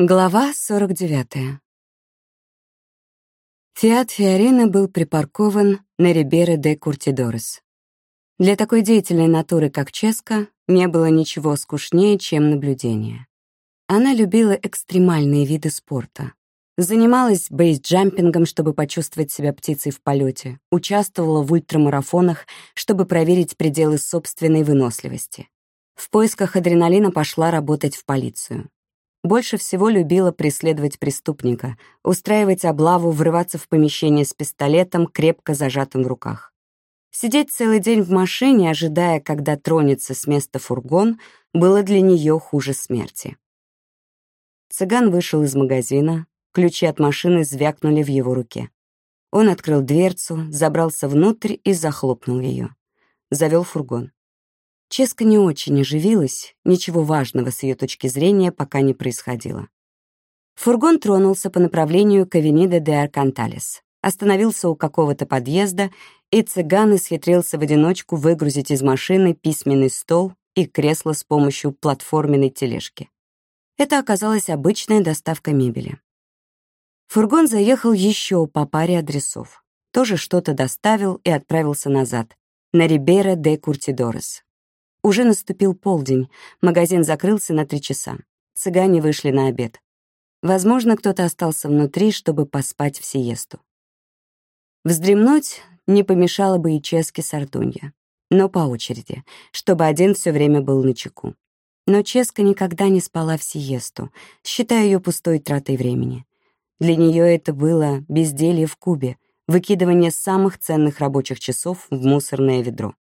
Глава 49. Фиат Фиорина был припаркован на Рибере де Куртидорес. Для такой деятельной натуры, как Ческа, не было ничего скучнее, чем наблюдение. Она любила экстремальные виды спорта. Занималась бейсджампингом, чтобы почувствовать себя птицей в полете, участвовала в ультрамарафонах, чтобы проверить пределы собственной выносливости. В поисках адреналина пошла работать в полицию. Больше всего любила преследовать преступника, устраивать облаву, врываться в помещение с пистолетом, крепко зажатым в руках. Сидеть целый день в машине, ожидая, когда тронется с места фургон, было для нее хуже смерти. Цыган вышел из магазина, ключи от машины звякнули в его руке. Он открыл дверцу, забрался внутрь и захлопнул ее. Завел фургон. Ческа не очень оживилась, ничего важного с ее точки зрения пока не происходило. Фургон тронулся по направлению к Авенида де Арканталес, остановился у какого-то подъезда, и цыган исхитрился в одиночку выгрузить из машины письменный стол и кресло с помощью платформенной тележки. Это оказалась обычная доставка мебели. Фургон заехал еще по паре адресов. Тоже что-то доставил и отправился назад, на Рибера де Куртидорес. Уже наступил полдень, магазин закрылся на три часа. Цыгане вышли на обед. Возможно, кто-то остался внутри, чтобы поспать в сиесту. Вздремнуть не помешало бы и Ческе Сардунья, но по очереди, чтобы один все время был на чеку. Но Ческа никогда не спала в сиесту, считая ее пустой тратой времени. Для нее это было безделье в кубе, выкидывание самых ценных рабочих часов в мусорное ведро.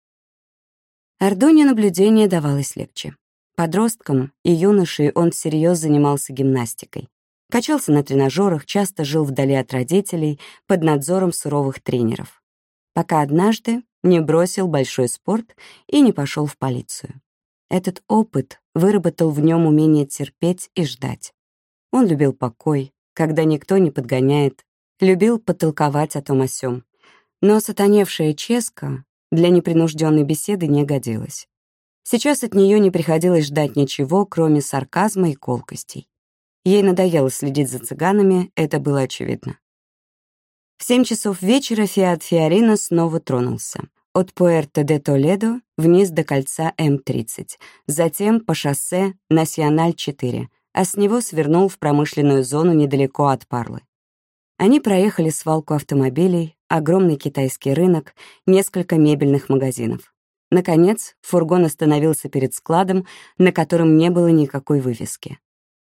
Ардоне наблюдение давалось легче. Подростком и юношей он всерьез занимался гимнастикой. Качался на тренажерах, часто жил вдали от родителей, под надзором суровых тренеров. Пока однажды не бросил большой спорт и не пошел в полицию. Этот опыт выработал в нем умение терпеть и ждать. Он любил покой, когда никто не подгоняет, любил потолковать о том о сём. Но сатаневшая Ческа для непринужденной беседы не годилась. Сейчас от нее не приходилось ждать ничего, кроме сарказма и колкостей. Ей надоело следить за цыганами, это было очевидно. В семь часов вечера Фиат Фиорина снова тронулся. От Пуэрто де Толедо вниз до кольца М-30, затем по шоссе Насьональ-4, а с него свернул в промышленную зону недалеко от Парлы. Они проехали свалку автомобилей, огромный китайский рынок, несколько мебельных магазинов. Наконец, фургон остановился перед складом, на котором не было никакой вывески.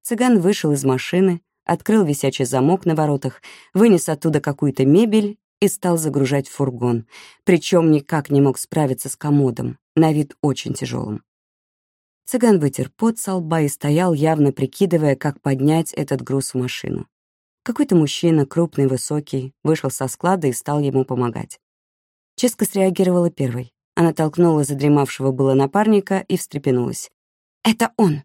Цыган вышел из машины, открыл висячий замок на воротах, вынес оттуда какую-то мебель и стал загружать в фургон, причем никак не мог справиться с комодом, на вид очень тяжелым. Цыган вытер пот со лба и стоял, явно прикидывая, как поднять этот груз в машину. Какой-то мужчина, крупный, высокий, вышел со склада и стал ему помогать. Ческа среагировала первой. Она толкнула задремавшего было напарника и встрепенулась. «Это он!»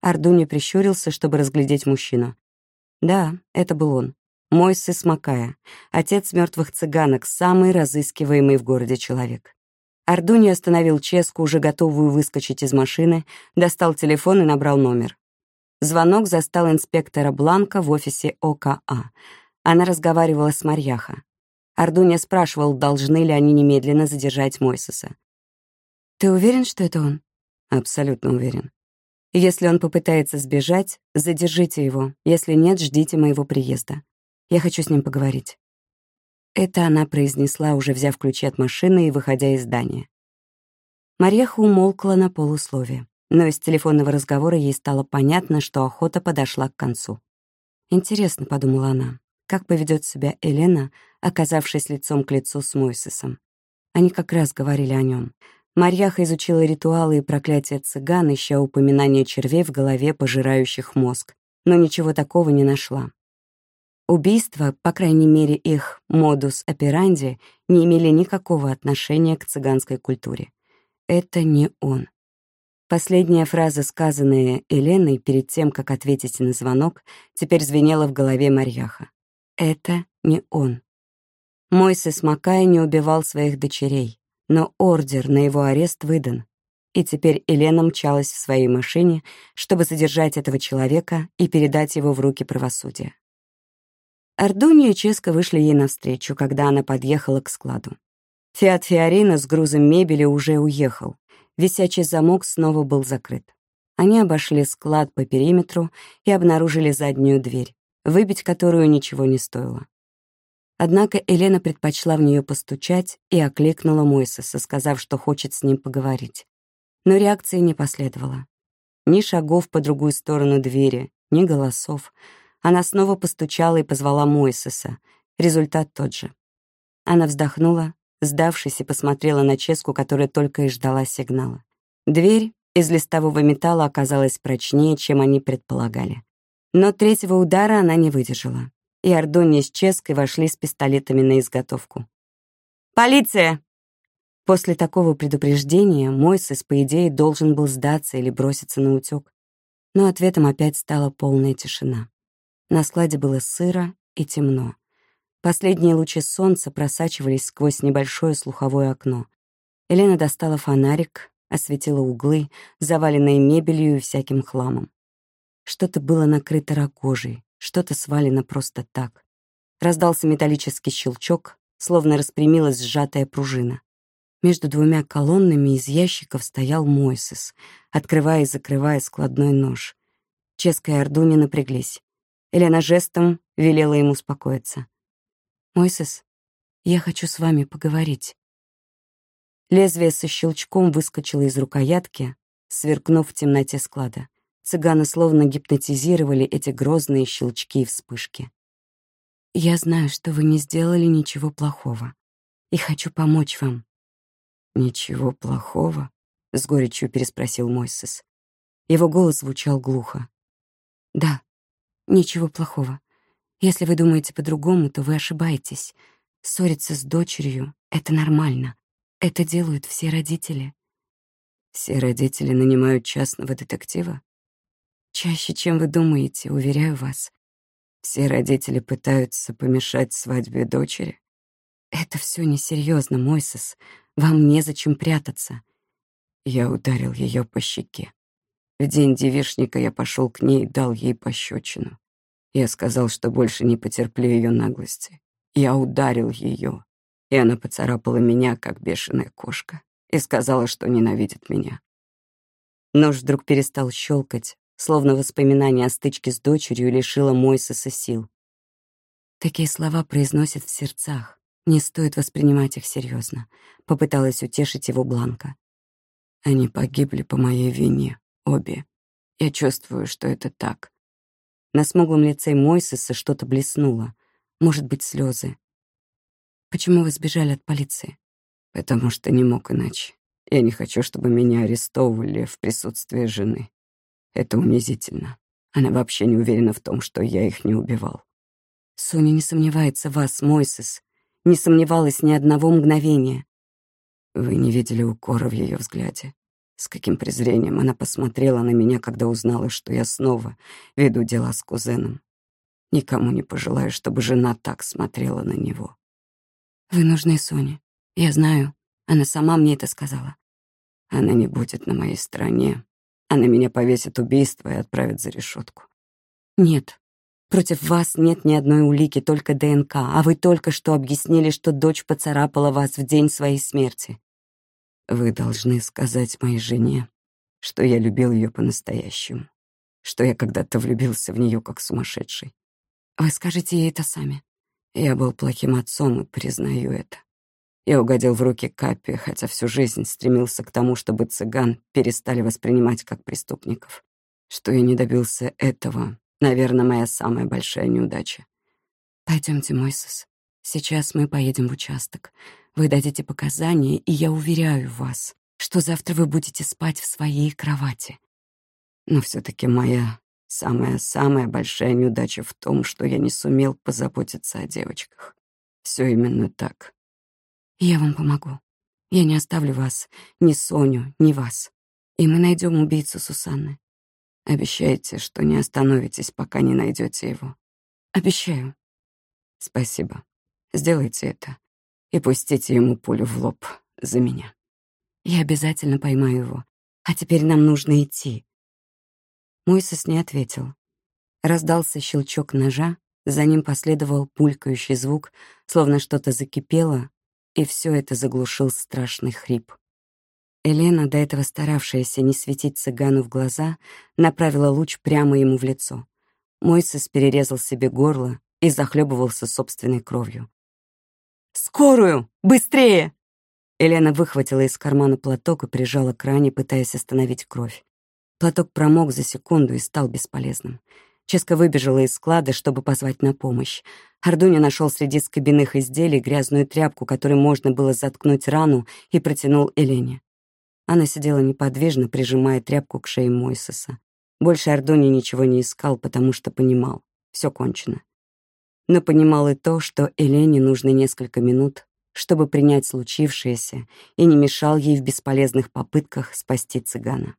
Ардуни прищурился, чтобы разглядеть мужчину. Да, это был он. Мой сыс Макая, отец мертвых цыганок, самый разыскиваемый в городе человек. Ардуни остановил Ческу, уже готовую выскочить из машины, достал телефон и набрал номер. Звонок застал инспектора Бланка в офисе ОКА. Она разговаривала с Марьяха. Ардуня спрашивал, должны ли они немедленно задержать Мойсеса. «Ты уверен, что это он?» «Абсолютно уверен. Если он попытается сбежать, задержите его. Если нет, ждите моего приезда. Я хочу с ним поговорить». Это она произнесла, уже взяв ключи от машины и выходя из здания. Марьяха умолкла на полусловие но из телефонного разговора ей стало понятно, что охота подошла к концу. «Интересно», — подумала она, — «как поведет себя Елена, оказавшись лицом к лицу с Мойсесом?» Они как раз говорили о нем. Марьяха изучила ритуалы и проклятия цыган, ища упоминания червей в голове, пожирающих мозг, но ничего такого не нашла. Убийства, по крайней мере их модус операнди, не имели никакого отношения к цыганской культуре. Это не он. Последняя фраза, сказанная Еленой перед тем, как ответить на звонок, теперь звенела в голове Марьяха. «Это не он». Мойсес Макай не убивал своих дочерей, но ордер на его арест выдан. и теперь Елена мчалась в своей машине, чтобы задержать этого человека и передать его в руки правосудия. Ардуни и Ческа вышли ей навстречу, когда она подъехала к складу. Фиат Фиорина с грузом мебели уже уехал. Висячий замок снова был закрыт. Они обошли склад по периметру и обнаружили заднюю дверь, выбить которую ничего не стоило. Однако Елена предпочла в нее постучать и окликнула Мойсеса, сказав, что хочет с ним поговорить. Но реакции не последовало. Ни шагов по другую сторону двери, ни голосов. Она снова постучала и позвала Мойсеса. Результат тот же. Она вздохнула, сдавшись, и посмотрела на Ческу, которая только и ждала сигнала. Дверь из листового металла оказалась прочнее, чем они предполагали. Но третьего удара она не выдержала, и Ордония с Ческой вошли с пистолетами на изготовку. «Полиция!» После такого предупреждения Мойсес, по идее, должен был сдаться или броситься на утёк. Но ответом опять стала полная тишина. На складе было сыро и темно. Последние лучи солнца просачивались сквозь небольшое слуховое окно. Елена достала фонарик, осветила углы, заваленные мебелью и всяким хламом. Что-то было накрыто рогожей, что-то свалено просто так. Раздался металлический щелчок, словно распрямилась сжатая пружина. Между двумя колоннами из ящиков стоял Мойсес, открывая и закрывая складной нож. Ческа и Ордуни напряглись. Елена жестом велела ему успокоиться. «Мойсес, я хочу с вами поговорить». Лезвие со щелчком выскочило из рукоятки, сверкнув в темноте склада. Цыганы словно гипнотизировали эти грозные щелчки и вспышки. «Я знаю, что вы не сделали ничего плохого, и хочу помочь вам». «Ничего плохого?» — с горечью переспросил Мойсес. Его голос звучал глухо. «Да, ничего плохого. Если вы думаете по-другому, то вы ошибаетесь. Ссориться с дочерью — это нормально. Это делают все родители. Все родители нанимают частного детектива? Чаще, чем вы думаете, уверяю вас. Все родители пытаются помешать свадьбе дочери. Это все несерьезно, Мойсес. Вам незачем прятаться. Я ударил ее по щеке. В день девишника я пошел к ней и дал ей пощечину. Я сказал, что больше не потерплю ее наглости. Я ударил ее, и она поцарапала меня, как бешеная кошка, и сказала, что ненавидит меня. Нож вдруг перестал щелкать, словно воспоминание о стычке с дочерью лишило Мойсеса сил. Такие слова произносят в сердцах. Не стоит воспринимать их серьезно. Попыталась утешить его Бланка. Они погибли по моей вине, обе. Я чувствую, что это так. На смуглом лице Мойсеса что-то блеснуло. Может быть, слезы. Почему вы сбежали от полиции? Потому что не мог иначе. Я не хочу, чтобы меня арестовывали в присутствии жены. Это унизительно. Она вообще не уверена в том, что я их не убивал. Соня не сомневается в вас, Мойсес. Не сомневалась ни одного мгновения. Вы не видели укора в ее взгляде. С каким презрением она посмотрела на меня, когда узнала, что я снова веду дела с кузеном. Никому не пожелаю, чтобы жена так смотрела на него. Вы нужны Соне. Я знаю. Она сама мне это сказала. Она не будет на моей стороне. Она меня повесит убийство и отправит за решетку. Нет. Против вас нет ни одной улики, только ДНК, а вы только что объяснили, что дочь поцарапала вас в день своей смерти. Вы должны сказать моей жене, что я любил ее по-настоящему, что я когда-то влюбился в нее как сумасшедший. Вы скажете ей это сами. Я был плохим отцом и признаю это. Я угодил в руки Капи, хотя всю жизнь стремился к тому, чтобы цыган перестали воспринимать как преступников. Что я не добился этого, наверное, моя самая большая неудача. Пойдемте, Мойсес. Сейчас мы поедем в участок. Вы дадите показания, и я уверяю вас, что завтра вы будете спать в своей кровати. Но все таки моя Самая-самая большая неудача в том, что я не сумел позаботиться о девочках. Все именно так. Я вам помогу. Я не оставлю вас, ни Соню, ни вас. И мы найдем убийцу Сусанны. Обещайте, что не остановитесь, пока не найдете его. Обещаю. Спасибо. Сделайте это. И пустите ему пулю в лоб за меня. Я обязательно поймаю его. А теперь нам нужно идти». Мойсес не ответил. Раздался щелчок ножа, за ним последовал булькающий звук, словно что-то закипело, и все это заглушил страшный хрип. Елена, до этого старавшаяся не светить цыгану в глаза, направила луч прямо ему в лицо. Мойсес перерезал себе горло и захлебывался собственной кровью. «Скорую! Быстрее!» Елена выхватила из кармана платок и прижала к ране, пытаясь остановить кровь. Платок промок за секунду и стал бесполезным. Ческа выбежала из склада, чтобы позвать на помощь. Ардуня нашел среди скобяных изделий грязную тряпку, которой можно было заткнуть рану, и протянул Элене. Она сидела неподвижно, прижимая тряпку к шее Мойсеса. Больше Ардуни ничего не искал, потому что понимал — все кончено. Но понимал и то, что Элене нужно несколько минут, чтобы принять случившееся, и не мешал ей в бесполезных попытках спасти цыгана.